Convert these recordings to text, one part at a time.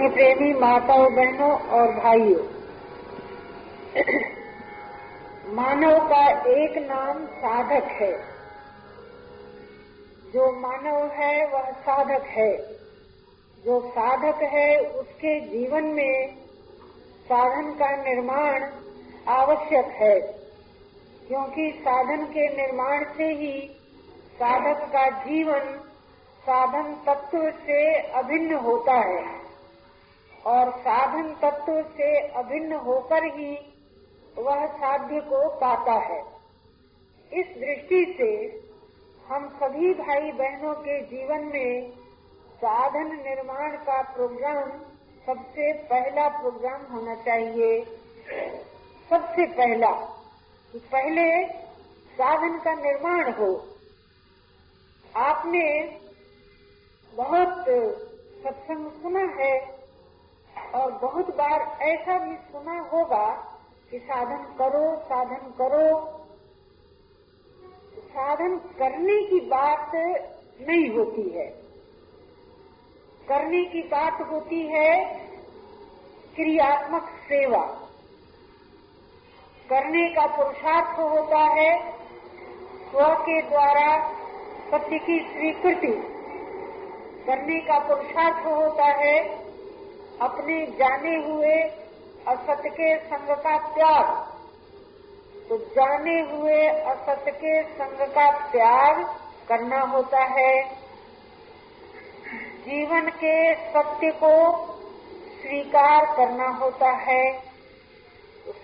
प्रतिष्ठित प्रेमी माताओं, बहनों और भाइयों। मानव का एक नाम साधक है। जो मानव है, वह साधक है। जो साधक है, उसके जीवन में साधन का निर्माण आवश्यक है, क्योंकि साधन के निर्माण से ही साधक का जीवन साधन तत्व से अभिन्न होता है। और साधन तत्व से अभिन्न होकर ही वह साध्य को पाता है। इस दृष्टि से हम सभी भाई बहनों के जीवन में साधन निर्माण का प्रोग्राम सबसे पहला प्रोग्राम होना चाहिए। सबसे पहला कि पहले साधन का निर्माण हो। आपने बहुत सत्संग सुना है और बहुत बार ऐसा भी सुना होगा कि साधन करो साधन करो। साधन करने की बात नहीं होती है। करने की बात होती है क्रियात्मक सेवा। करने का पुरुषार्थ होता है स्व के द्वारा सत्य की स्वीकृति। करने का पुरुषार्थ होता है अपने जाने हुए असत के संग का त्याग। तो जाने हुए असत के संग का त्याग करना होता है। जीवन के सत्य को स्वीकार करना होता है।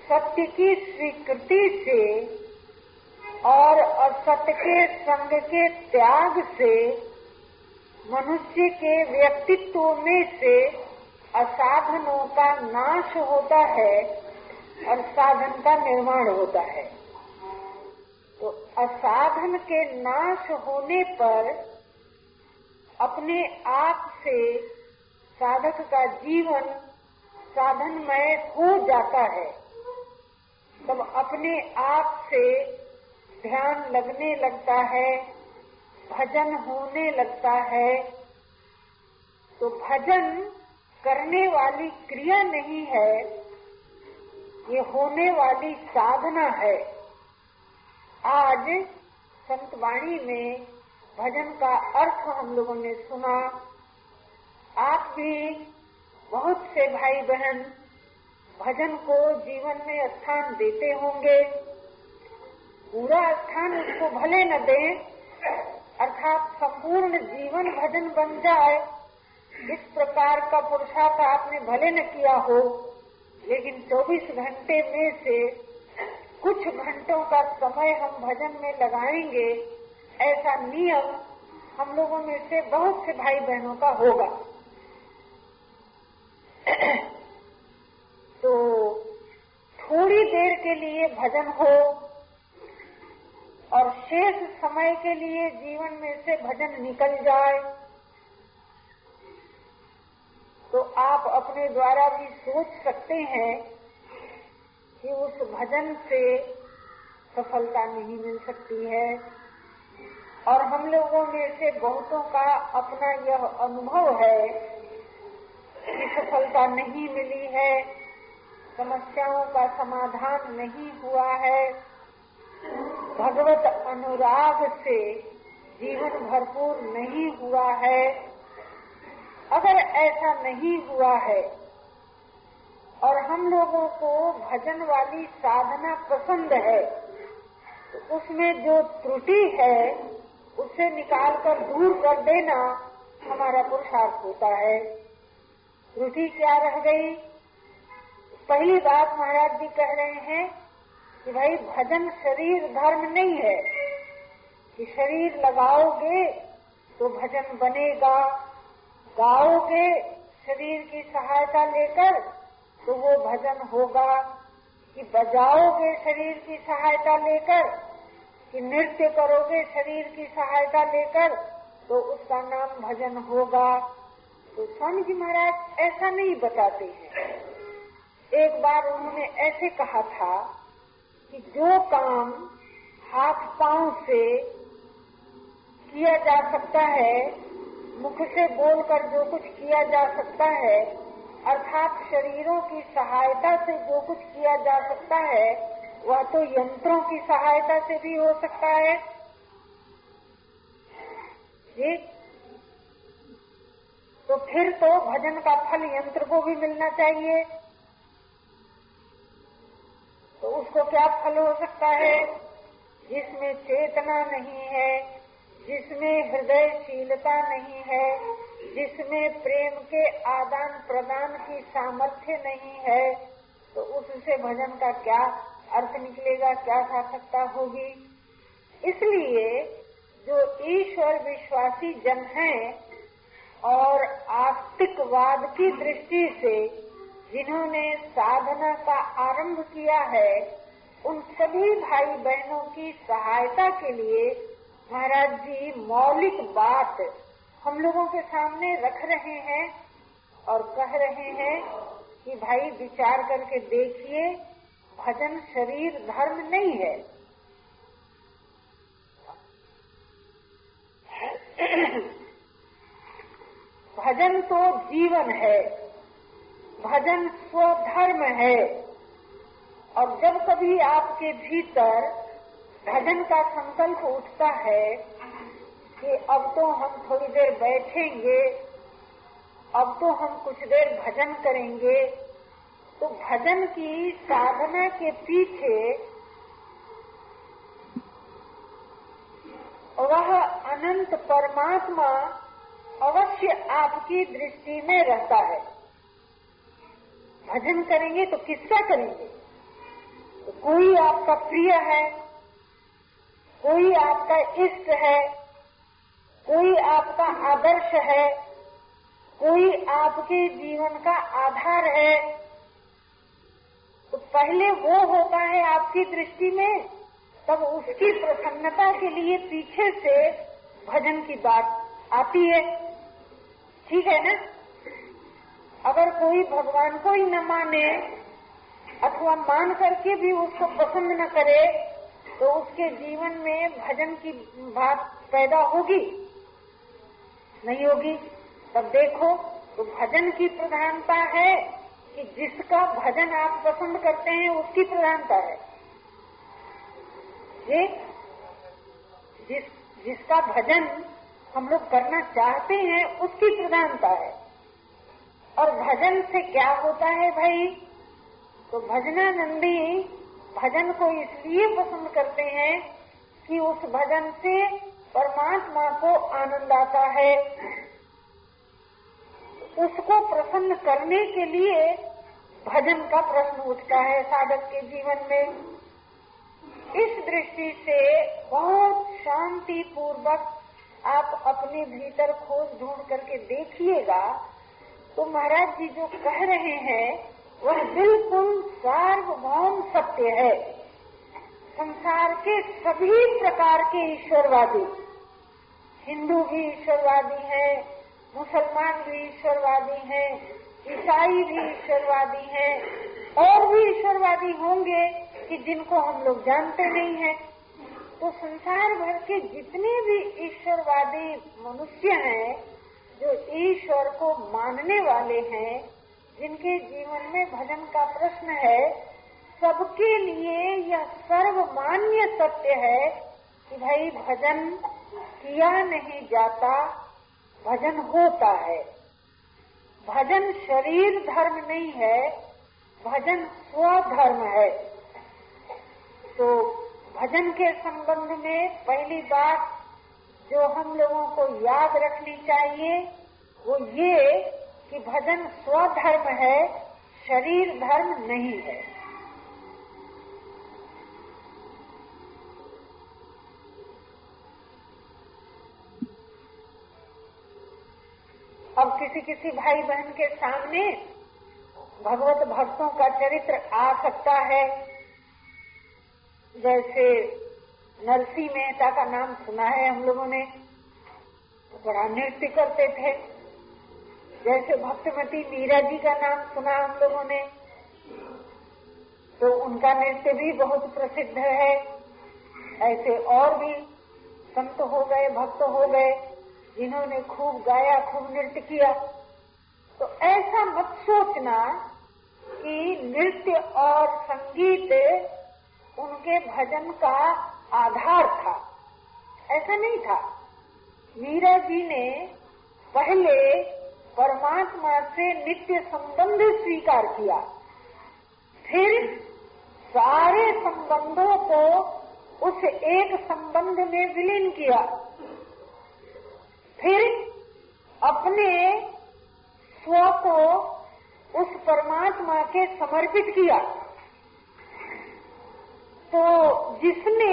सत्य की स्वीकृति से और असत्य के संग के त्याग से मनुष्य के व्यक्तित्व में से असाधनों का नाश होता है और साधन का निर्माण होता है। तो असाधन के नाश होने पर अपने आप से साधक का जीवन साधनमय हो जाता है। तब अपने आप से ध्यान लगने लगता है, भजन होने लगता है। तो भजन करने वाली क्रिया नहीं है, ये होने वाली साधना है। आज संतवाणी में भजन का अर्थ हम लोगों ने सुना। आप भी बहुत से भाई बहन भजन को जीवन में स्थान देते होंगे। पूरा स्थान उसको भले न दें, अर्थात संपूर्ण जीवन भजन बन जाए। इस प्रकार का पुरुषार्थ आपने भले न किया हो, लेकिन 24 घंटे में से कुछ घंटों का समय हम भजन में लगाएँगे, ऐसा नियम हम लोगों में से बहुत से भाई बहनों का होगा। तो थोड़ी देर के लिए भजन हो और शेष समय के लिए जीवन में से भजन निकल जाए। तो आप अपने द्वारा भी सोच सकते हैं कि उस भजन से सफलता नहीं मिल सकती है। और हम लोगों में से बहुतों का अपना यह अनुभव है कि सफलता नहीं मिली है, समस्याओं का समाधान नहीं हुआ है। भगवत अनुराग से जीवन भरपूर नहीं हुआ है। अगर ऐसा नहीं हुआ है और हम लोगों को भजन वाली साधना पसंद है तो उसमें जो त्रुटि है, उसे निकाल कर दूर कर देना हमारा पुरुषार्थ होता है। त्रुटि क्या रह गई? पहली बात महाराज जी कह रहे हैं कि भाई, भजन शरीर धर्म नहीं है। कि शरीर लगाओगे तो भजन बनेगा। गाओगे शरीर की सहायता लेकर तो वो भजन होगा कि बजाओगे शरीर की सहायता लेकर, कि नृत्य करोगे शरीर की सहायता लेकर तो उसका नाम भजन होगा। तो स्वामी जी महाराज ऐसा नहीं बताते हैं। एक बार उन्होंने ऐसे कहा था कि जो काम हाथ पाँव से किया जा सकता है मुख से बोलकर जो कुछ किया जा सकता है, अर्थात शरीरों की सहायता से जो कुछ किया जा सकता है, वह तो यंत्रों की सहायता से भी हो सकता है। जी? तो फिर तो भजन का फल यंत्र को भी मिलना चाहिए। तो उसको क्या फल हो सकता है? जिसमें चेतना नहीं है। जिसमें हृदयशीलता नहीं है, जिसमें प्रेम के आदान प्रदान की सामर्थ्य नहीं है तो उससे भजन का क्या अर्थ निकलेगा, क्या सार्थकता होगी? इसलिए जो ईश्वर विश्वासी जन हैं और आस्तिकवाद की दृष्टि से जिन्होंने साधना का आरंभ किया है, उन सभी भाई बहनों की सहायता के लिए महाराज जी, मौलिक बात हम लोगों के सामने रख रहे हैं और कह रहे हैं कि भाई विचार करके देखिए, भजन शरीर धर्म नहीं है। भजन तो जीवन है, भजन स्वधर्म है। और जब कभी आपके भीतर भजन का संकल्प उठता है कि अब तो हम थोड़ी देर बैठेंगे, अब तो हम कुछ देर भजन करेंगे। तो भजन की साधना के पीछे वह अनंत परमात्मा अवश्य आपकी दृष्टि में रहता है। भजन करेंगे तो किसका करेंगे? तो कोई आपका प्रिय है कोई आपका इष्ट है, कोई आपका आदर्श है, कोई आपके जीवन का आधार है तो पहले वो होता है आपकी दृष्टि में, तब उसकी प्रसन्नता के लिए पीछे से भजन की बात आती है। ठीक है ना? अगर कोई भगवान को ही न माने, अथवा मान करके भी उसको पसंद न करे तो उसके जीवन में भजन की बात पैदा होगी? नहीं होगी? तब देखो तो भजन की प्रधानता है कि जिसका भजन आप पसंद करते हैं, उसकी प्रधानता है। ये जिस, जिसका भजन हम लोग करना चाहते हैं, उसकी प्रधानता है। और भजन से क्या होता है भाई? तो भजनानंदी भजन को इसलिए पसंद करते हैं, कि उस भजन से परमात्मा को आनंद आता है। उसको प्रसन्न करने के लिए भजन का प्रश्न उठता है साधक के जीवन में। इस दृष्टि से बहुत शांति पूर्वक आप अपने भीतर खोज ढूंढ करके देखिएगा तो महाराज जी जो कह रहे हैं वह बिल्कुल सार्वभौम सत्य है। संसार के सभी प्रकार के ईश्वरवादी। हिंदू भी ईश्वरवादी है, मुसलमान भी ईश्वरवादी है, ईसाई भी ईश्वरवादी है, और भी ईश्वरवादी होंगे कि जिनको हम लोग जानते नहीं हैं। तो संसार भर के जितने भी ईश्वरवादी मनुष्य हैं, जो ईश्वर को मानने वाले हैं जिनके जीवन में भजन का प्रश्न है, सबके लिए यह सर्वमान्य सत्य है कि भाई भजन किया नहीं जाता, भजन होता है। भजन शरीर धर्म नहीं है, भजन स्वधर्म है। तो भजन के संबंध में पहली बात जो हम लोगों को याद रखनी चाहिए, वो ये कि भजन स्वधर्म है, शरीर धर्म नहीं है। अब किसी किसी भाई बहन के सामने भगवत भक्तों का चरित्र आ सकता है। जैसे नरसी मेहता का नाम सुना है हम लोगों ने तो बड़ा नृत्य करते थे। जैसे भक्तमती मीरा जी का नाम सुना हम लोगों ने तो उनका नृत्य भी बहुत प्रसिद्ध है। ऐसे और भी संत हो गए, भक्त हो गए, जिन्होंने खूब गाया, खूब नृत्य किया। तो ऐसा मत सोचना कि नृत्य और संगीत उनके भजन का आधार था। ऐसा नहीं था। मीरा जी ने पहले परमात्मा से नित्य संबंध स्वीकार किया। फिर सारे संबंधों को उस एक संबंध में विलीन किया। फिर अपने स्व को उस परमात्मा के समर्पित किया। तो जिसने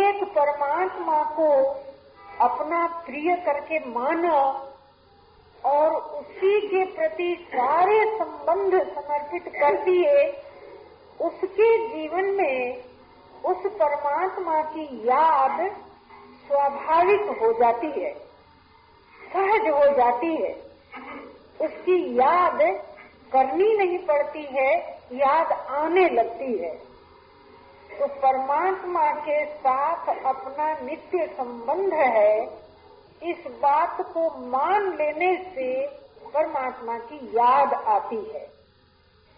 एक परमात्मा को अपना प्रिय करके माना और उसी के प्रति सारे संबंध समर्पित कर दिए, उसके जीवन में उस परमात्मा की याद स्वाभाविक हो जाती है, सहज हो जाती है। उसकी याद करनी नहीं पड़ती है, याद आने लगती है। तो परमात्मा के साथ अपना नित्य संबंध है इस बात को मान लेने से परमात्मा की याद आती है।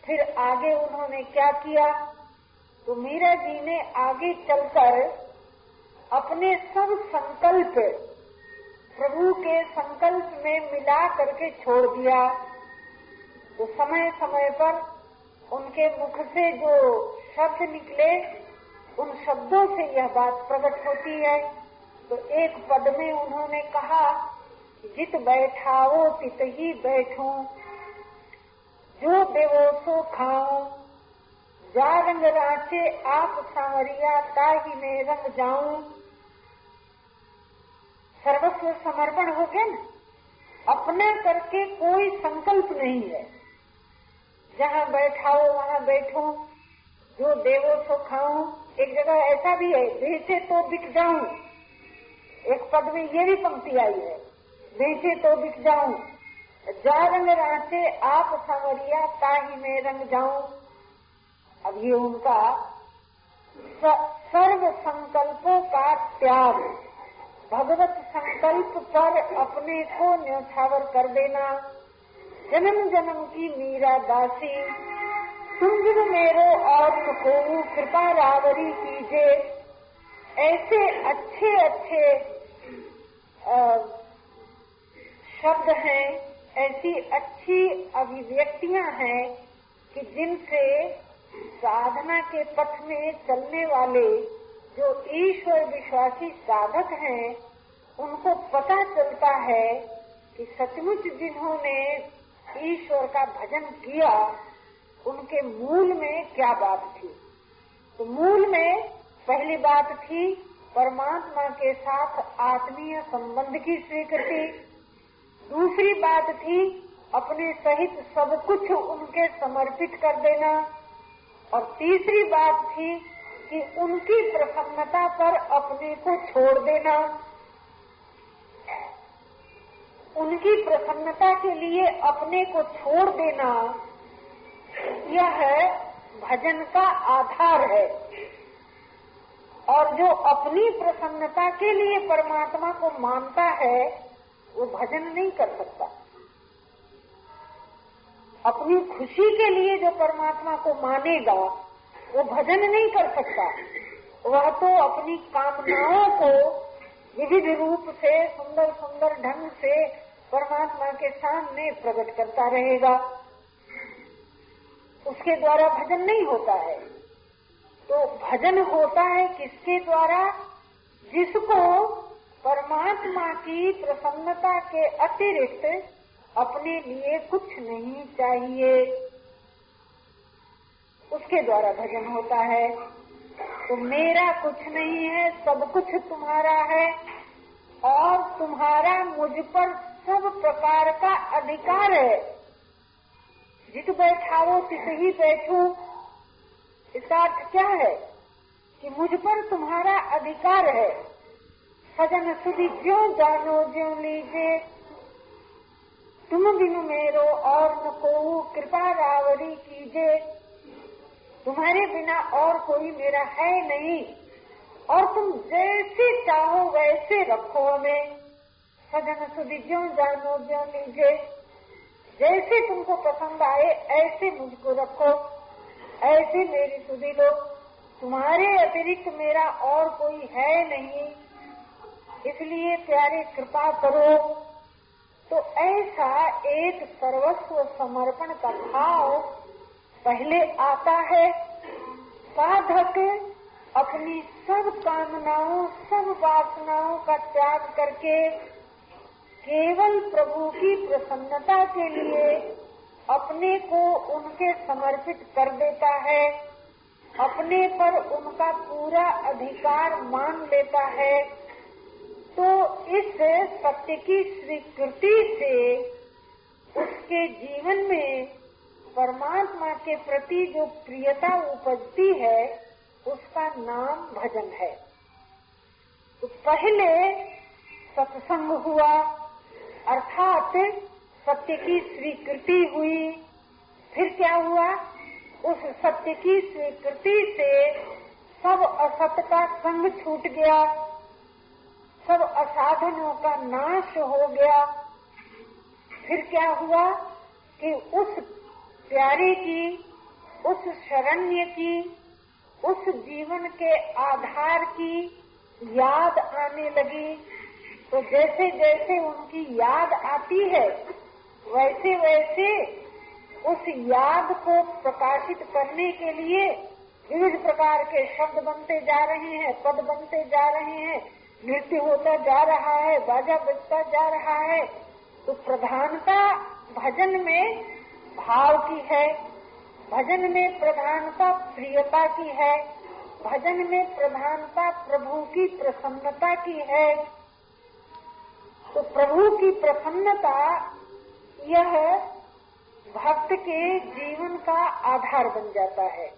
फिर आगे उन्होंने क्या किया? तो मीरा जी ने आगे चलकर अपने सब संकल्प प्रभु के संकल्प में मिला करके छोड़ दिया। तो समय समय पर उनके मुख से जो शब्द निकले, उन शब्दों से यह बात प्रकट होती है। तो एक पद में उन्होंने कहा, जित बैठाओ, तित ही बैठो। जो देवो सो खाऊं जा रंग राचे आप सांवरिया ताही में रंग जाऊँ। सर्वस्व समर्पण हो गया ना? अपना करके कोई संकल्प नहीं है। जहाँ बैठाओ, वहाँ बैठो। जो देवो सो खाऊं। एक जगह ऐसा भी है बेचे तो बिक जाऊँ। एक पद में ये भी पंक्ति आई है। बेचे तो बिक जाऊँ। जा रंग राचे आप सांवरिया ताही में रंग जाऊँ। अब ये उनका सर्व संकल्पों का त्याग। भगवत संकल्प पर अपने को न्यौछावर कर देना। जन्म जन्म की मीरा दासी तुम बिन मेरो और कृपा रावरी कीजिए ऐसे अच्छे अच्छे शब्द हैं, ऐसी अच्छी अभिव्यक्तियाँ हैं कि जिनसे साधना के पथ में चलने वाले जो ईश्वर विश्वासी साधक हैं, उनको पता चलता है कि सचमुच जिन्होंने ईश्वर का भजन किया, उनके मूल में क्या बात थी? तो मूल में पहली बात थी परमात्मा के साथ आत्मीय संबंध की स्वीकृति। दूसरी बात थी, अपने सहित सब कुछ उनके समर्पित कर देना। और तीसरी बात थी कि उनकी प्रसन्नता पर अपने को छोड़ देना। उनकी प्रसन्नता के लिए अपने को छोड़ देना, यह भजन का आधार है। और जो अपनी प्रसन्नता के लिए परमात्मा को मानता है, वो भजन नहीं कर सकता। अपनी खुशी के लिए जो परमात्मा को मानेगा, वो भजन नहीं कर सकता। वह तो अपनी कामनाओं को विविध रूप से सुंदर सुंदर ढंग से परमात्मा के सामने प्रकट करता रहेगा। उसके द्वारा भजन नहीं होता है। तो भजन होता है किसके द्वारा? जिसको परमात्मा की प्रसन्नता के अतिरिक्त अपने लिए कुछ नहीं चाहिए। उसके द्वारा भजन होता है। तो मेरा कुछ नहीं है, सब कुछ तुम्हारा है। और तुम्हारा मुझ पर सब प्रकार का अधिकार है। जित बैठाओ, तित ही बैठू। इसका अर्थ क्या है? कि मुझ पर तुम्हारा अधिकार है। सजन सुधी क्यों जानो, ज्यो लीजिए तुम बिनु मेरो और न को कृपा रावरी कीजे। तुम्हारे बिना और कोई मेरा है नहीं। और तुम जैसे चाहो वैसे रखो हमें। सजन सुधी ज्यो जानो, ज्यो लीजे। जैसे तुमको पसंद आए, ऐसे मुझको रखो। ऐसे मेरी सुधी लो तुम्हारे अतिरिक्त मेरा और कोई है नहीं। इसलिए प्यारे कृपा करो। तो ऐसा एक सर्वस्व समर्पण का भाव पहले आता है। साधक अपनी सब कामनाओं, सब वासनाओं का त्याग करके केवल प्रभु की प्रसन्नता के लिए अपने को उनके समर्पित कर देता है, अपने पर उनका पूरा अधिकार मान लेता है तो इस सत्य की स्वीकृति से उसके जीवन में परमात्मा के प्रति जो प्रियता उपजती है, उसका नाम भजन है। तो पहले सत्संग हुआ, अर्थात सत्य की स्वीकृति हुई। फिर क्या हुआ? उस सत्य की स्वीकृति से सब असत का संग छूट गया। सब असाधनों का नाश हो गया। फिर क्या हुआ कि उस प्यारे की, उस शरण्य की, उस जीवन के आधार की याद आने लगी। तो जैसे जैसे उनकी याद आती है वैसे वैसे उस याद को प्रकाशित करने के लिए विविध प्रकार के शब्द बनते जा रहे हैं, पद बनते जा रहे हैं, नृत्य होता जा रहा है, बाजा बजता जा रहा है। तो प्रधानता भजन में भाव की है, भजन में प्रधानता प्रियता की है, भजन में प्रधानता प्रभु की प्रसन्नता की है। तो प्रभु की प्रसन्नता यह भक्त के जीवन का आधार बन जाता है।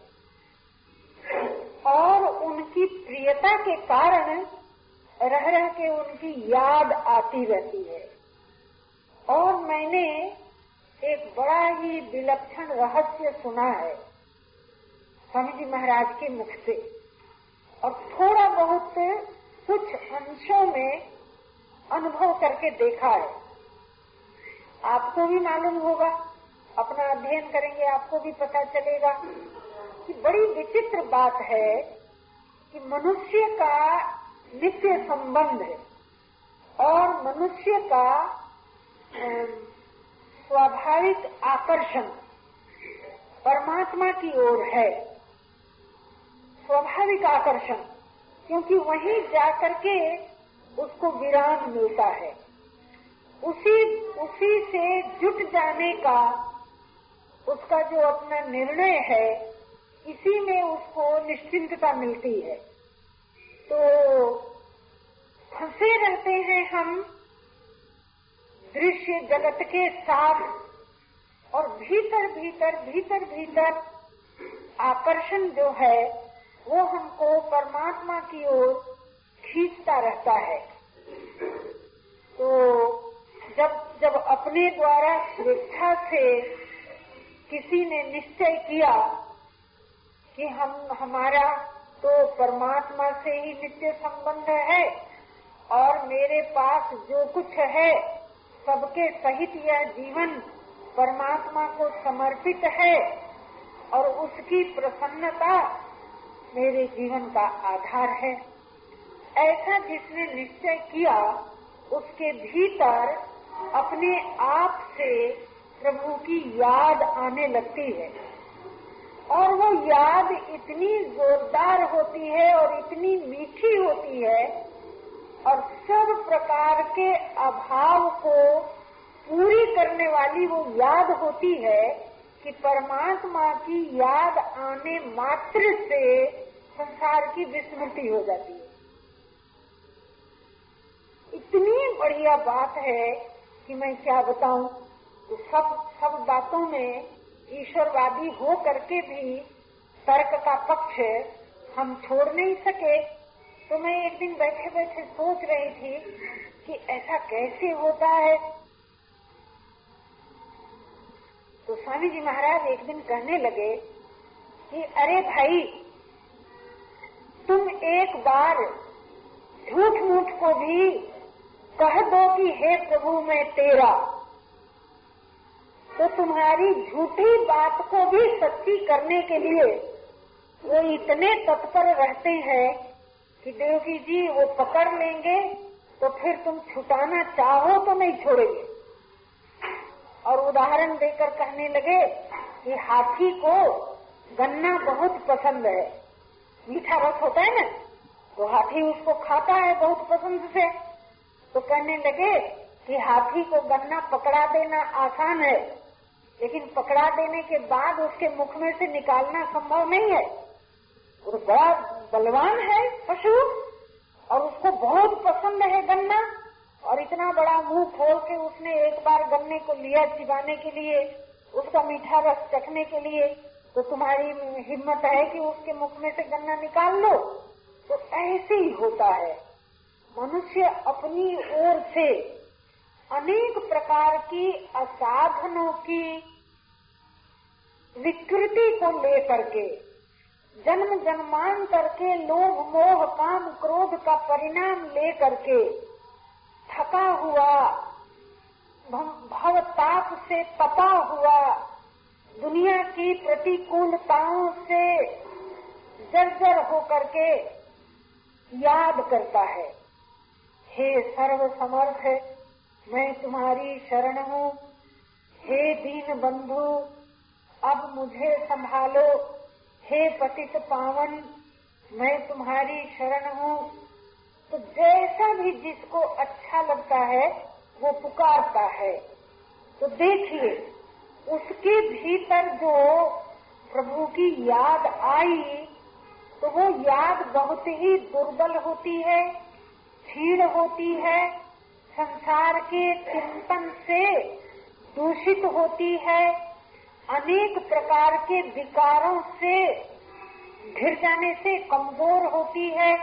और उनकी प्रियता के कारण रह रह के उनकी याद आती रहती है। और मैंने एक बड़ा ही विलक्षण रहस्य सुना है, स्वामी जी महाराज के मुख से। और थोड़ा बहुत कुछ अंशों में अनुभव करके देखा है। आपको भी मालूम होगा, अपना अध्ययन करेंगे, आपको भी पता चलेगा कि बड़ी विचित्र बात है कि मनुष्य का नित्य संबंध और मनुष्य का स्वाभाविक आकर्षण परमात्मा की ओर है। स्वाभाविक आकर्षण, क्योंकि वहीं जाकर के उसको विराम मिलता है। उसी उसी से जुट जाने का उसका जो अपना निर्णय है, इसी में उसको निश्चिंतता मिलती है। तो फंसे रहते हैं हम दृश्य जगत के साथ और भीतर भीतर भीतर भीतर आकर्षण जो है, वो हमको परमात्मा की ओर खींचता रहता है। तो जब जब अपने द्वारा स्वेच्छा से किसी ने निश्चय किया कि हम, हमारा तो परमात्मा से ही नित्य संबंध है और मेरे पास जो कुछ है, सबके सहित यह जीवन परमात्मा को समर्पित है और उसकी प्रसन्नता मेरे जीवन का आधार है। ऐसा जिसने निश्चय किया, उसके भीतर अपने आप से प्रभु की याद आने लगती है। और वो याद इतनी जोरदार होती है और इतनी मीठी होती है और सब प्रकार के अभाव को पूरी करने वाली वो याद होती है कि परमात्मा की याद आने मात्र से संसार की विस्मृति हो जाती है। इतनी बढ़िया बात है कि मैं क्या बताऊँ? तो सब सब बातों में ईश्वरवादी हो करके भी तर्क का पक्ष हम छोड़ नहीं सके। तो मैं एक दिन बैठे बैठे सोच रही थी कि ऐसा कैसे होता है। तो स्वामी जी महाराज एक दिन कहने लगे कि, अरे भाई, तुम एक बार झूठ मूठ को भी कह दो कि हे प्रभु, मैं तेरा। तो तुम्हारी झूठी बात को भी सच्ची करने के लिए वो इतने तत्पर रहते हैं कि देवकी जी, वो पकड़ लेंगे तो फिर तुम छुटाना चाहो तो नहीं छोड़ेंगे। और उदाहरण देकर कहने लगे कि हाथी को गन्ना बहुत पसंद है। मीठा रस होता है ना? तो हाथी उसको खाता है बहुत पसंद से। तो कहने लगे कि हाथी को गन्ना पकड़ा देना आसान है, लेकिन पकड़ा देने के बाद उसके मुख में से निकालना संभव नहीं है। वो बड़ा बलवान है पशु, और उसको बहुत पसंद है गन्ना, और इतना बड़ा मुँह खोल के उसने एक बार गन्ने को लिया चिबाने के लिए, उसका मीठा रस चखने के लिए तो तुम्हारी हिम्मत है कि उसके मुख में से गन्ना निकाल लो? तो ऐसे ही होता है। मनुष्य अपनी ओर से अनेक प्रकार की असाधनों की विकृति को लेकर के, जन्म जन्मांतर के लोभ, मोह, काम, क्रोध का परिणाम लेकर के थका हुआ, भव ताप से तपा हुआ, दुनिया की प्रतिकूलताओं से जर्जर होकर के याद करता है। हे सर्व समर्थ मैं तुम्हारी शरण हूँ। हे दीन बंधु, अब मुझे संभालो। हे पतित पावन, मैं तुम्हारी शरण हूँ। तो जैसा भी जिसको अच्छा लगता है, वो पुकारता है। तो देखिए, उसके भीतर जो प्रभु की याद आई तो वो याद बहुत ही दुर्बल होती है। क्षीण होती है, संसार के चिंतन से दूषित होती है। अनेक प्रकार के विकारों से घिर जाने से कमज़ोर होती है।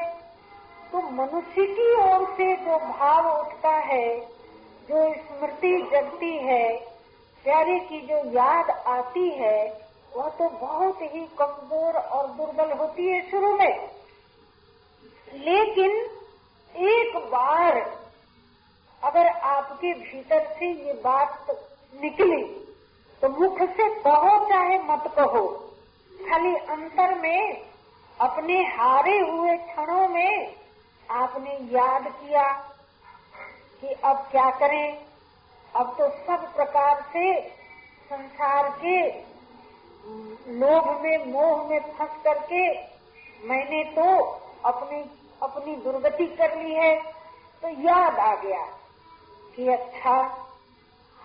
तो मनुष्य की ओर से जो भाव उठता है, जो स्मृति जगती है, प्यारे की जो याद आती है, वह तो बहुत ही कमज़ोर और दुर्बल होती है शुरू में। लेकिन एक बार अगर आपके भीतर से ये बात निकली तो मुख से कहो चाहे मत कहो। खाली अंतर में, अपने हारे हुए क्षणों में आपने याद किया कि अब क्या करें। अब तो सब प्रकार से संसार के लोभ में, मोह में फंस करके मैंने तो अपनी अपनी दुर्गति कर ली है। तो याद आ गया। कि अच्छा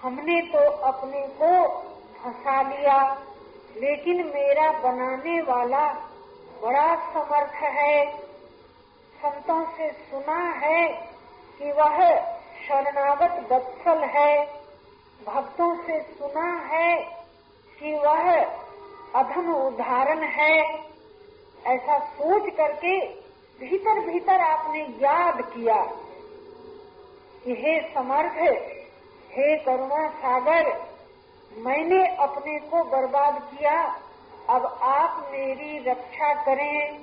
हमने तो अपने को फंसा लिया, लेकिन मेरा बनाने वाला बड़ा समर्थ है। संतों से सुना है कि वह शरणागत बत्सल है। भक्तों से सुना है कि वह अधम उदाहरण है। ऐसा सोच करके भीतर भीतर आपने याद किया। कि हे समर्थ हे करुणा सागर, मैंने अपने को बर्बाद किया, अब आप मेरी रक्षा करें।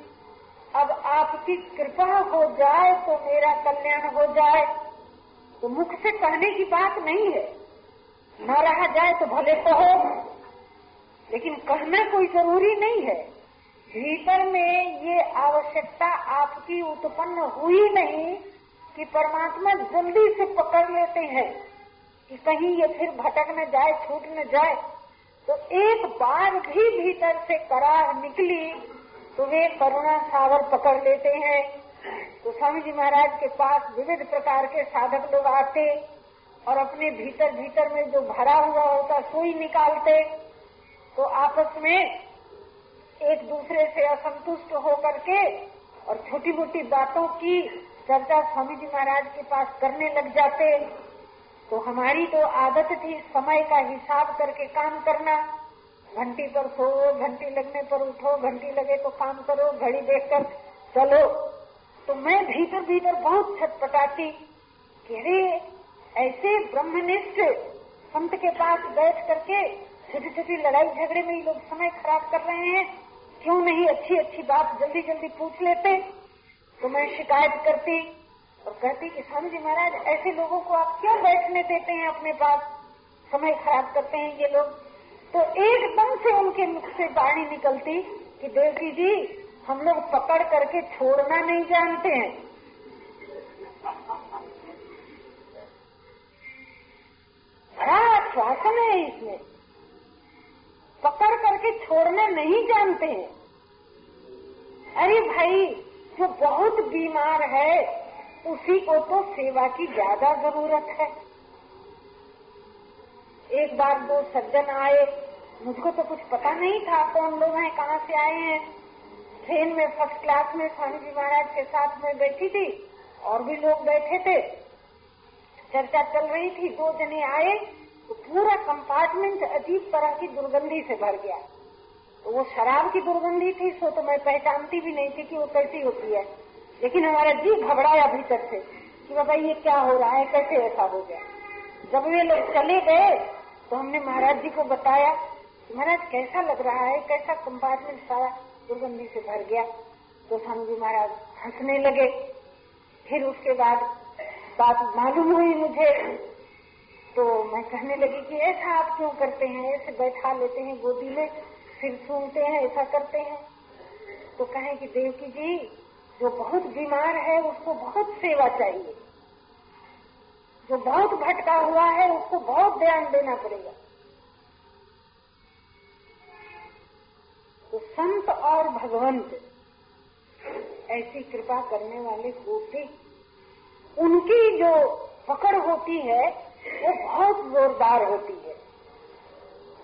अब आपकी कृपा हो जाए तो मेरा कल्याण हो जाए। तो मुख से कहने की बात नहीं है। न रहा जाए तो भले कहो। लेकिन कहना कोई ज़रूरी नहीं है। भीतर में ये आवश्यकता आपकी उत्पन्न हुई नहीं। कि परमात्मा जल्दी से पकड़ लेते हैं कि कहीं ये फिर भटक न जाए, छूट न जाए तो एक बार भी भीतर से करार निकली तो वे करुणा सावर पकड़ लेते हैं। तो स्वामी जी महाराज के पास विविध प्रकार के साधक लोग आते और अपने भीतर भीतर में जो भरा हुआ होता सुई निकालते तो आपस में एक दूसरे से असंतुष्ट होकर के और छोटी मोटी बातों की चर्चा स्वामी जी महाराज के पास करने लग जाते तो हमारी तो आदत थी समय का हिसाब करके काम करना। घंटी पर सो, घंटी लगने पर उठो, घंटी लगे तो काम करो, घड़ी देखकर चलो। तो मैं भीतर भीतर बहुत छटपटाती कि अरे, ऐसे ब्रह्मनिष्ठ संत के पास बैठ करके छोटी छोटी लड़ाई झगड़े में ही लोग समय खराब कर रहे हैं। क्यों नहीं अच्छी अच्छी बात जल्दी जल्दी पूछ लेते? तो मैं शिकायत करती और कहती कि स्वामी जी महाराज, ऐसे लोगों को आप क्यों बैठने देते हैं अपने पास? समय खराब करते हैं ये लोग। तो एकदम से उनके मुख से बाणी निकलती कि देवकी जी, हम लोग पकड़ करके छोड़ना नहीं जानते हैं। बड़ा आश्वासन है इसमें। पकड़ करके छोड़ना नहीं जानते हैं। अरे भाई जो बहुत बीमार है, उसी को तो सेवा की ज़्यादा ज़रूरत है। एक बार दो सज्जन आए, मुझको तो कुछ पता नहीं था कौन लोग हैं, कहाँ से आए हैं। ट्रेन में फ़र्स्ट क्लास में स्वामी जी महाराज के साथ में बैठी थी, और भी लोग बैठे थे। चर्चा चल रही थी, दो जने आए तो पूरा कंपार्टमेंट अजीब तरह की दुर्गंधी से भर गया। वो शराब की दुर्गंधी थी, सो तो मैं पहचानती भी नहीं थी कि वो कैसी होती है। लेकिन हमारा जी घबराया भीतर से कि बाबा, ये क्या हो रहा है? कैसे ऐसा हो गया? जब वे लोग चले गए तो हमने महाराज जी को बताया महाराज, कैसा लग रहा है? कैसा कंपार्टमेंट सारा दुर्गंधी से भर गया? तो स्वामी महाराज हंसने लगे। फिर उसके बाद बात मालूम हुई मुझे। तो मैं कहने लगी कि ऐसा आप क्यों करते हैं? ऐसे बैठा लेते हैं गोदी में। फिर सुनते हैं, ऐसा करते हैं। तो कहे कि देवकी जी, जो बहुत बीमार है, उसको बहुत सेवा चाहिए। जो बहुत भटका हुआ है, उसको बहुत ध्यान देना पड़ेगा। तो संत और भगवंत, ऐसी कृपा करने वाले होते उनकी जो पकड़ होती है, वो बहुत जोरदार होती है।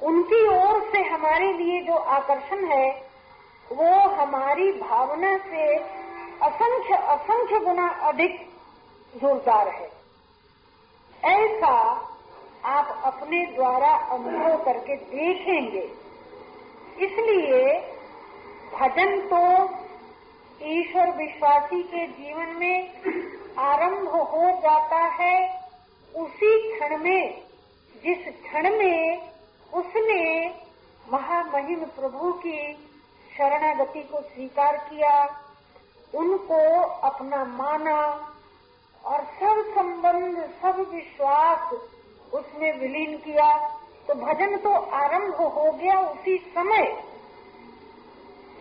उनकी ओर से हमारे लिए जो आकर्षण है, वो हमारी भावना से असंख्य असंख्य गुना अधिक जोरदार है। ऐसा आप अपने द्वारा अनुभव करके देखेंगे। इसलिए भजन तो ईश्वर विश्वासी के जीवन में आरंभ हो जाता है उसी क्षण में, जिस क्षण में उसने महामहिम प्रभु की शरणागति को स्वीकार किया, उनको अपना माना और सब संबंध, सब विश्वास उसमें विलीन किया। तो भजन तो आरंभ हो गया उसी समय।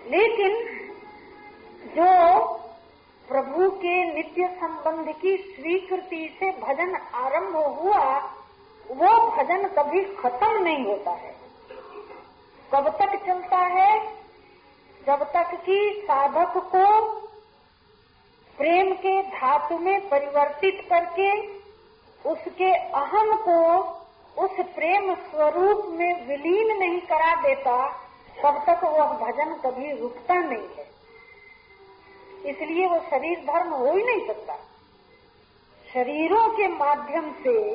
लेकिन जो प्रभु के नित्य संबंध की स्वीकृति से भजन आरंभ हुआ वो भजन कभी खत्म नहीं होता है। कब तक चलता है? जब तक कि साधक को प्रेम के धातु में परिवर्तित करके उसके अहम को उस प्रेम स्वरूप में विलीन नहीं करा देता, तब तक वह भजन कभी रुकता नहीं है। इसलिए वो शरीर धर्म हो ही नहीं सकता। शरीरों के माध्यम से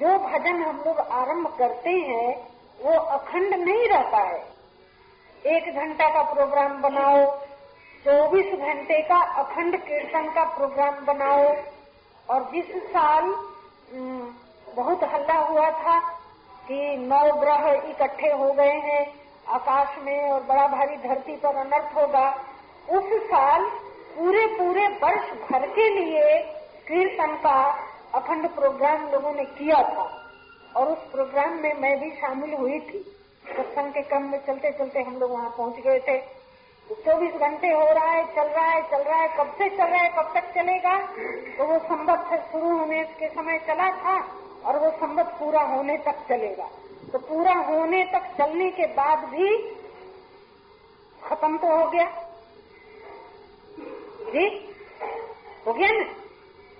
जो भजन हम लोग आरंभ करते हैं, वो अखंड नहीं रहता है। एक घंटा का प्रोग्राम बनाओ, चौबीस घंटे का अखंड कीर्तन का प्रोग्राम बनाओ। और जिस साल बहुत हल्ला हुआ था कि नौ ग्रह इकट्ठे हो गए हैं, आकाश में और बड़ा भारी धरती पर अनर्थ होगा, उस साल पूरे पूरे वर्ष भर के लिए कीर्तन का अखंड प्रोग्राम लोगों ने किया था। और उस प्रोग्राम में मैं भी शामिल हुई थी। सत्संग के क्रम में चलते चलते हम लोग वहाँ पहुँच गए थे। तो चौबीस घंटे हो रहा है, चल रहा है, चल रहा है। कब से चल रहा है, कब तक चलेगा? तो वो संबत शुरू होने के समय चला था और वो संबत पूरा होने तक चलेगा। तो पूरा होने तक चलने के बाद भी खत्म तो हो गया। जी? हो गया ना?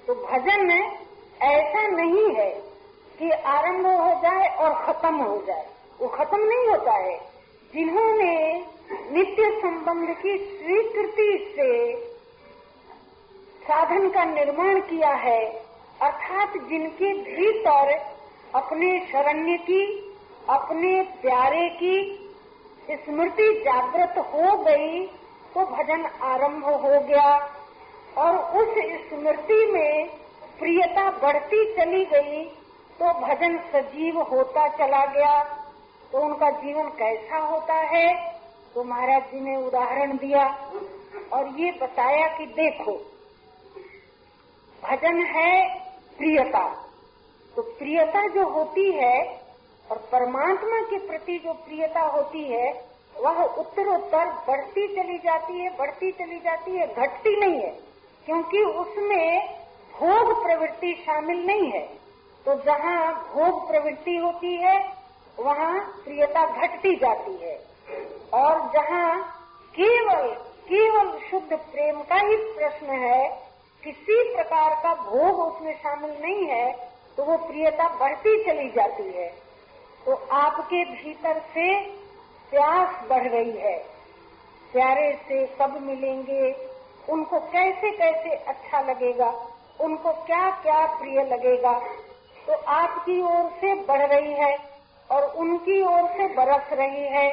तो भजन ऐसा नहीं है कि आरंभ हो जाए और खत्म हो जाए। वो खत्म नहीं होता है। जिन्होंने नित्य संबंध की स्वीकृति से साधन का निर्माण किया है, अर्थात जिनके भीतर अपने शरण्य की, अपने प्यारे की स्मृति जागृत हो गई तो भजन आरंभ हो गया। और उस स्मृति में प्रियता बढ़ती चली गई तो भजन सजीव होता चला गया। तो उनका जीवन कैसा होता है? तो महाराज जी ने उदाहरण दिया और ये बताया कि देखो, भजन है प्रियता। तो प्रियता जो होती है और परमात्मा के प्रति जो प्रियता होती है, वह उत्तरोत्तर बढ़ती चली जाती है, बढ़ती चली जाती है, घटती नहीं है, क्योंकि उसमें भोग प्रवृत्ति शामिल नहीं है। तो जहाँ भोग प्रवृत्ति होती है, वहाँ प्रियता घटती जाती है। और जहाँ केवल केवल शुद्ध प्रेम का ही प्रश्न है, किसी प्रकार का भोग उसमें शामिल नहीं है तो वो प्रियता बढ़ती चली जाती है। तो आपके भीतर से प्यास बढ़ रही है। प्यारे से कब मिलेंगे। उनको कैसे कैसे अच्छा लगेगा? उनको क्या क्या प्रिय लगेगा? तो आपकी ओर से बढ़ रही है और उनकी ओर से बरस रही है।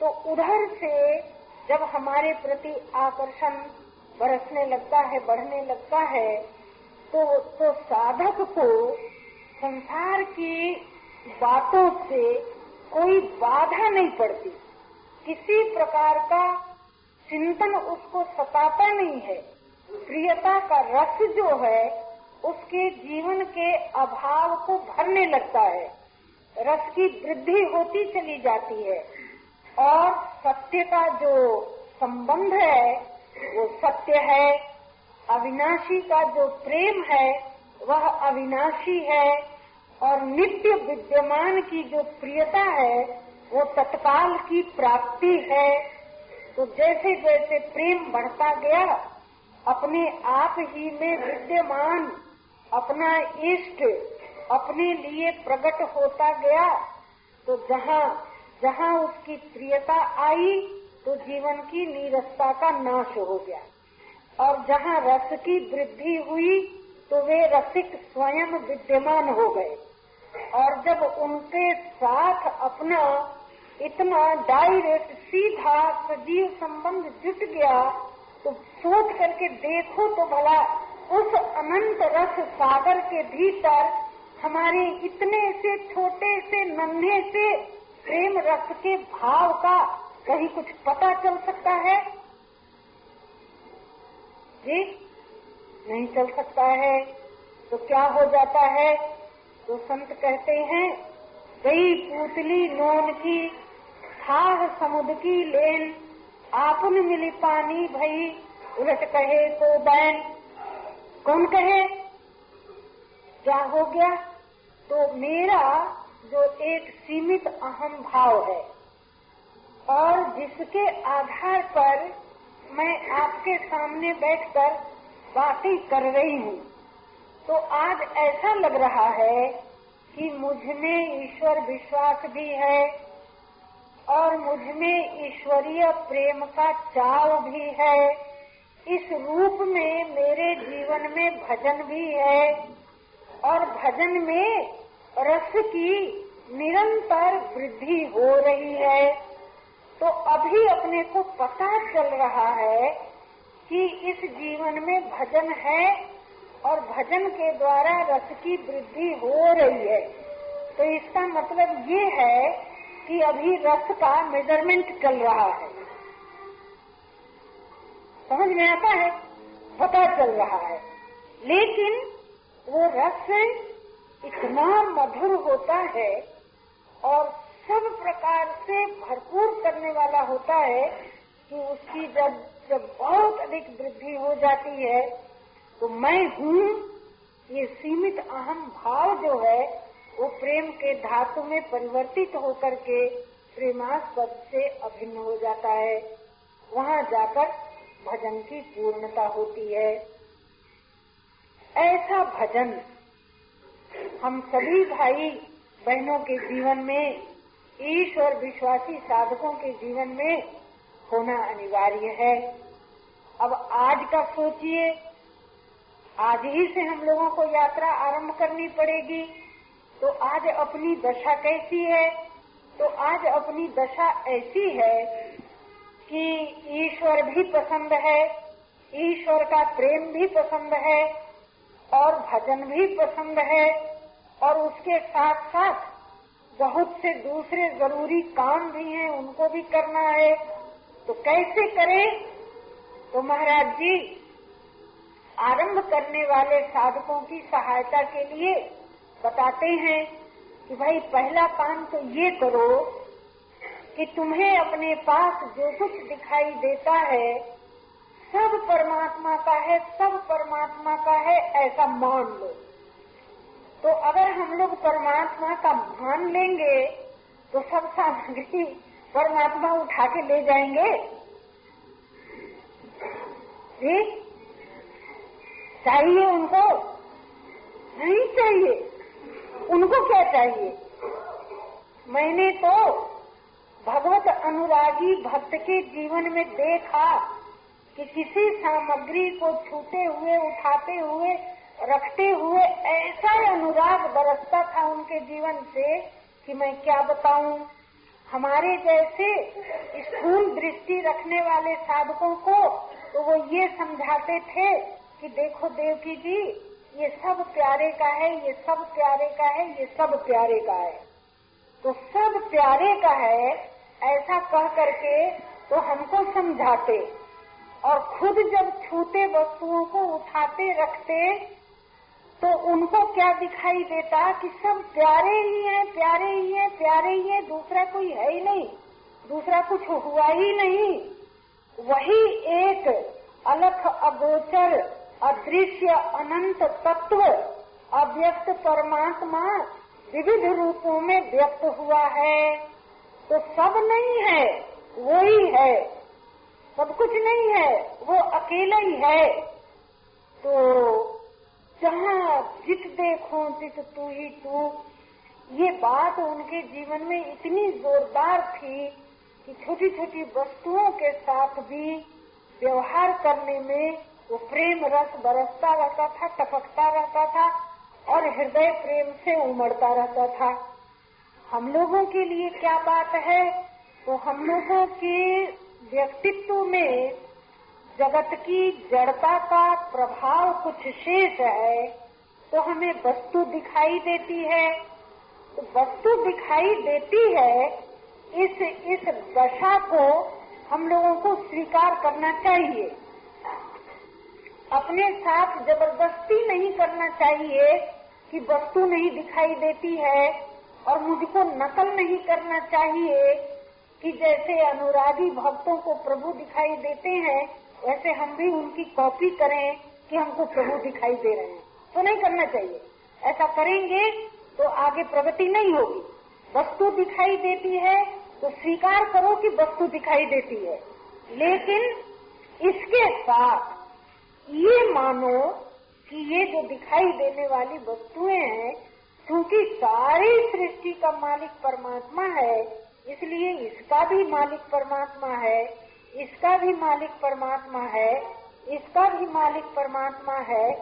तो उधर से जब हमारे प्रति आकर्षण बरसने लगता है, बढ़ने लगता है तो तो साधक को संसार की बातों से कोई बाधा नहीं पड़ती। किसी प्रकार का चिंतन उसको सताता नहीं है। प्रियता का रस जो है, उसके जीवन के अभाव को भरने लगता है। रस की वृद्धि होती चली जाती है और सत्य का जो संबंध है, वो सत्य है। अविनाशी का जो प्रेम है, वह अविनाशी है और नित्य विद्यमान की जो प्रियता है, वो तत्काल की प्राप्ति है। तो जैसे जैसे प्रेम बढ़ता गया अपने आप ही में विद्यमान, अपना इष्ट, अपने लिए प्रकट होता गया तो जहाँ जहाँ उसकी प्रियता आई तो जीवन की नीरसता का नाश हो गया। और जहाँ रस की वृद्धि हुई तो वे रसिक स्वयं विद्यमान हो गए। और जब उनके साथ अपना इतना डायरेक्ट, सीधा सजीव संबंध जुट गया तो सोच करके देखो तो भला उस अनंत रस सागर के भीतर हमारे इतने से छोटे से नन्हे से प्रेम रस के भाव का कहीं कुछ पता चल सकता है? जी, नहीं चल सकता है। तो क्या हो जाता है? तो संत कहते हैं, गई पूतली नोन की, खाह समुद्र की लेन आपन मिली पानी भई। उलट कहे तो बैन। कौन कहे? क्या हो गया? तो मेरा जो एक सीमित अहम भाव है, और जिसके आधार पर मैं आपके सामने बैठकर बातें कर रही हूँ तो आज ऐसा लग रहा है कि मुझमें ईश्वर विश्वास भी है। और मुझमें ईश्वरीय प्रेम का चाव भी है। इस रूप में मेरे जीवन में भजन भी है। और भजन में रस की निरंतर वृद्धि हो रही है। तो अभी अपने को पता चल रहा है कि इस जीवन में भजन है और भजन के द्वारा रस की वृद्धि हो रही है। तो इसका मतलब ये है कि अभी रस का मेज़रमेंट चल रहा है। समझ में आता है? पता चल रहा है। लेकिन वो रस इतना मधुर होता है और सब प्रकार से भरपूर करने वाला होता है कि उसकी जब जब बहुत अधिक वृद्धि हो जाती है तो मैं हूँ, ये सीमित अहम भाव जो है वो प्रेम के धातु में परिवर्तित होकर के प्रेमास्पद से अभिन्न हो जाता है। वहाँ जाकर भजन की पूर्णता होती है। ऐसा भजन हम सभी भाई बहनों के जीवन में, ईश्वर विश्वासी साधकों के जीवन में होना अनिवार्य है। अब आज का सोचिए, आज ही से हम लोगों को यात्रा आरंभ करनी पड़ेगी। तो आज अपनी दशा कैसी है? तो आज अपनी दशा ऐसी है कि ईश्वर भी पसंद है, ईश्वर का प्रेम भी पसंद है, और भजन भी पसंद है, और उसके साथ साथ बहुत से दूसरे ज़रूरी काम भी हैं, उनको भी करना है। तो कैसे करें? तो महाराज जी, आरंभ करने वाले साधकों की सहायता के लिए बताते हैं कि भाई, पहला काम तो ये करो कि तुम्हें अपने पास जो कुछ दिखाई देता है, सब परमात्मा का है, सब परमात्मा का है, ऐसा मान लो। तो अगर हम लोग परमात्मा का मान लेंगे तो सब सामग्री परमात्मा उठा के ले जाएँगे। ठीक चाहिए उनको? नहीं चाहिए। उनको क्या चाहिए? मैंने तो भगवत अनुरागी भक्त के जीवन में देखा कि किसी सामग्री को छूते हुए, उठाते हुए, रखते हुए ऐसा अनुराग बरसता था उनके जीवन से कि मैं क्या बताऊँ? हमारे जैसे स्थूल दृष्टि रखने वाले साधकों को तो वो ये समझाते थे कि देखो देवकी जी ये सब प्यारे का है, ये सब प्यारे का है, ये सब प्यारे का है। तो सब प्यारे का है, ऐसा कह करके तो हमको समझाते और खुद जब छूते वस्तुओं को उठाते, रखते तो उनको क्या दिखाई देता कि सब प्यारे ही हैं, प्यारे ही हैं, प्यारे ही हैं, दूसरा कोई है ही नहीं, दूसरा कुछ हुआ ही नहीं। वही एक अलख अगोचर अदृश्य अनंत तत्व अव्यक्त परमात्मा विविध रूपों में व्यक्त हुआ है। तो सब नहीं है, वो ही है। सब कुछ नहीं है, वो अकेला ही है। तो जहाँ जित देखो, जित तू ही तू। ये बात उनके जीवन में इतनी जोरदार थी कि छोटी छोटी वस्तुओं के साथ भी व्यवहार करने में वो प्रेम रस बरसता रहता था, टपकता रहता था और हृदय प्रेम से उमड़ता रहता था। हम लोगों के लिए क्या बात है? तो हम लोगों के व्यक्तित्व में जगत की जड़ता का प्रभाव कुछ शेष है तो हमें वस्तु दिखाई देती है। तो वस्तु दिखाई देती है, इस इस दशा को हम लोगों को स्वीकार करना चाहिए। अपने साथ ज़बरदस्ती नहीं करना चाहिए कि वस्तु नहीं दिखाई देती है और मुझको नकल नहीं करना चाहिए कि जैसे अनुरागी भक्तों को प्रभु दिखाई देते हैं, वैसे हम भी उनकी कॉपी करें कि हमको प्रभु दिखाई दे रहे हैं। तो नहीं करना चाहिए। ऐसा करेंगे तो आगे प्रगति नहीं होगी। वस्तु दिखाई देती है तो स्वीकार करो कि वस्तु दिखाई देती है। लेकिन इसके साथ ये मानो कि ये जो दिखाई देने वाली वस्तुएँ हैं, क्योंकि सारी सृष्टि का मालिक परमात्मा है, इसलिए इसका भी मालिक परमात्मा है, इसका भी मालिक परमात्मा है, इसका भी मालिक परमात्मा है,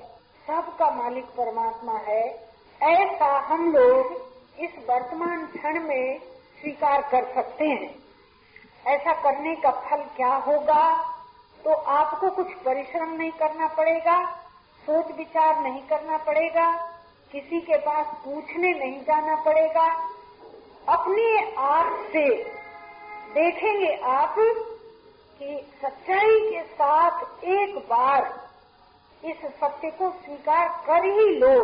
सबका मालिक परमात्मा है। ऐसा हम लोग इस वर्तमान क्षण में स्वीकार कर सकते हैं। ऐसा करने का फल क्या होगा? तो आपको कुछ परिश्रम नहीं करना पड़ेगा, सोच विचार नहीं करना पड़ेगा, किसी के पास पूछने नहीं जाना पड़ेगा। अपने आप से देखेंगे आप कि सच्चाई के साथ एक बार इस सत्य को स्वीकार कर ही लो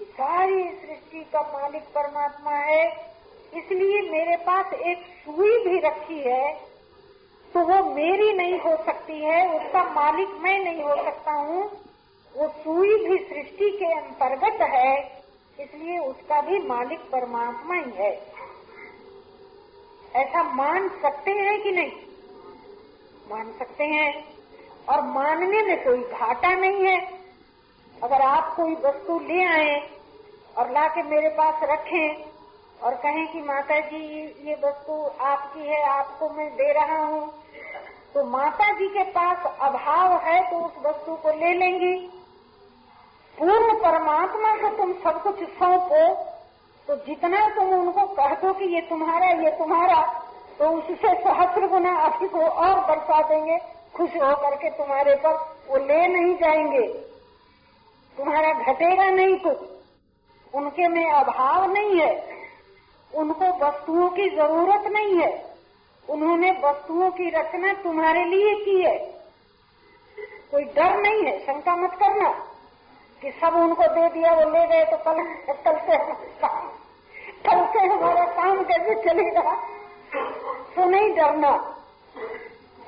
कि सारी सृष्टि का मालिक परमात्मा है। इसलिए मेरे पास एक सुई भी रखी है तो वो मेरी नहीं हो सकती है, उसका मालिक मैं नहीं हो सकता हूँ। वो सुई भी सृष्टि के अंतर्गत है, इसलिए उसका भी मालिक परमात्मा ही है। ऐसा मान सकते हैं कि नहीं? मान सकते हैं, और मानने में कोई घाटा नहीं है। अगर आप कोई वस्तु ले आए और ला के मेरे पास रखें और कहें कि माता जी ये वस्तु आपकी है, आपको मैं दे रहा हूँ तो माता जी के पास अभाव है तो उस वस्तु को ले लेंगी। पूर्ण परमात्मा को तुम सब कुछ सौंपो तो जितना तुम उनको कह दो कि ये तुम्हारा ये तुम्हारा तो उससे सहस्र गुना अधिक वो और बरसा देंगे, खुश होकर के तुम्हारे पर वो ले नहीं जाएँगे। तुम्हारा घटेगा नहीं कुछ उनके में अभाव नहीं है, उनको वस्तुओं की ज़रूरत नहीं है। उन्होंने वस्तुओं की रचना तुम्हारे लिए की है। कोई डर नहीं है, शंका मत करना कि सब उनको दे दिया, वो ले गए तो कल कल से काम, कल से हमारा काम कैसे चलेगा? तो नहीं डरना,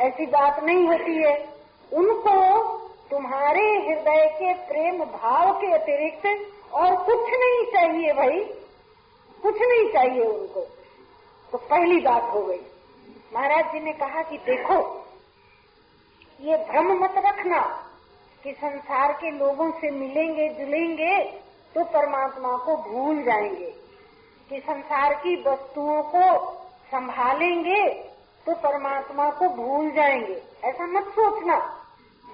ऐसी बात नहीं होती है। उनको तुम्हारे हृदय के प्रेम भाव के अतिरिक्त और कुछ नहीं चाहिए भाई, कुछ नहीं चाहिए उनको। तो पहली बात हो गई। महाराज जी ने कहा कि देखो, ये भ्रम मत रखना कि संसार के लोगों से मिलेंगे, जुलेंगे तो परमात्मा को भूल जाएँगे। कि संसार की वस्तुओं को संभालेंगे तो परमात्मा को भूल जाएँगे। ऐसा मत सोचना।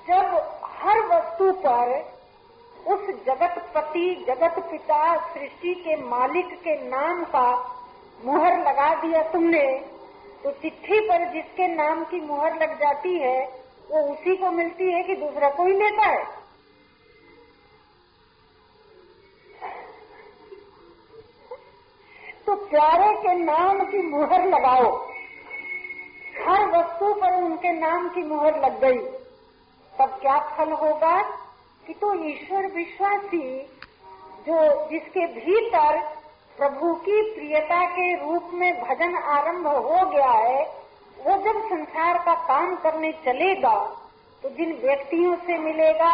जब हर वस्तु पर उस जगत पति, जगत पिता, सृष्टि के मालिक के नाम का मुहर लगा दिया तुमने तो चिट्ठी पर जिसके नाम की मुहर लग जाती है, वो उसी को मिलती है कि दूसरा कोई लेता है। तो प्यारे के नाम की मुहर लगाओ। हर वस्तु पर उनके नाम की मुहर लग गई। तब क्या फल होगा कि तो ईश्वर विश्वासी जो जिसके भीतर प्रभु की प्रियता के रूप में भजन आरंभ हो गया है, वो जब संसार का काम करने चलेगा तो जिन व्यक्तियों से मिलेगा,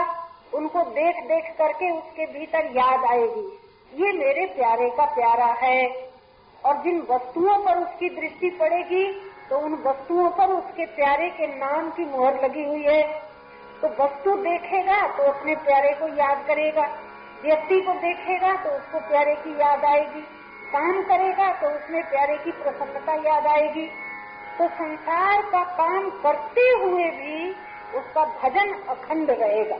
उनको देख देख करके उसके भीतर याद आएगी। ये मेरे प्यारे का प्यारा है। और जिन वस्तुओं पर उसकी दृष्टि पड़ेगी तो उन वस्तुओं पर उसके प्यारे के नाम की मोहर लगी हुई है। तो वस्तु देखेगा तो अपने प्यारे को याद करेगा। व्यक्ति को देखेगा तो उसको प्यारे की याद आएगी। काम करेगा तो उसमें प्यारे की प्रसन्नता याद आएगी। तो संसार का काम करते हुए भी उसका भजन अखंड रहेगा।